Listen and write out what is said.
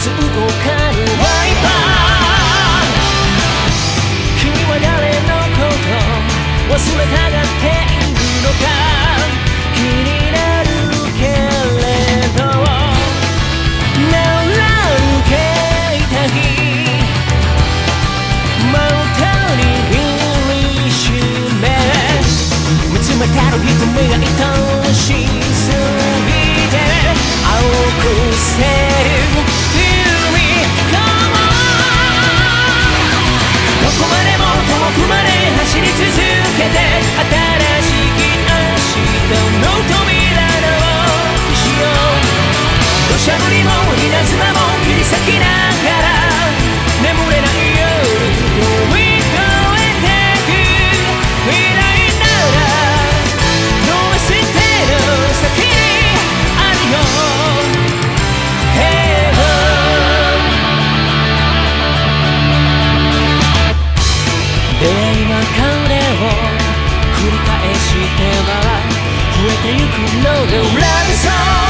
つ動かワイパー。君は誰のこと忘れたがっていてゆくのがラブソング